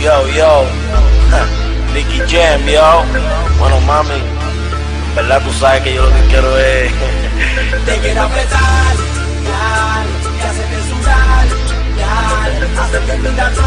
Yo, yo, Nicky Jam, yo. Bueno, mami, en verdad tú sabes que yo lo que quiero es. Te quiero apretar, ya, y hacerte sudar, ya, hacer que mi gato